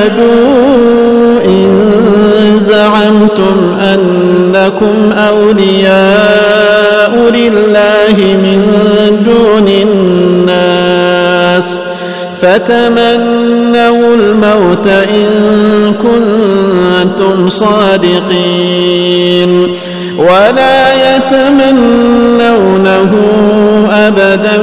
هادوا إن زعمتم أنكم أولياء لله من دون الناس فتمنوا الموت إن كنتم صادقين ولا يتمنونه أبدا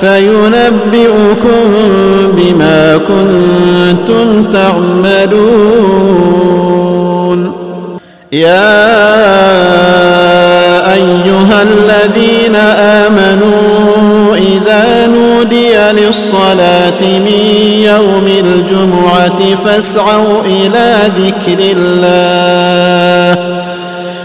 فينبئكم بما كنتم تعملون. يا أيها الذين آمنوا إذا نودي للصلاة من يوم الجمعة فاسعوا إلى ذكر الله.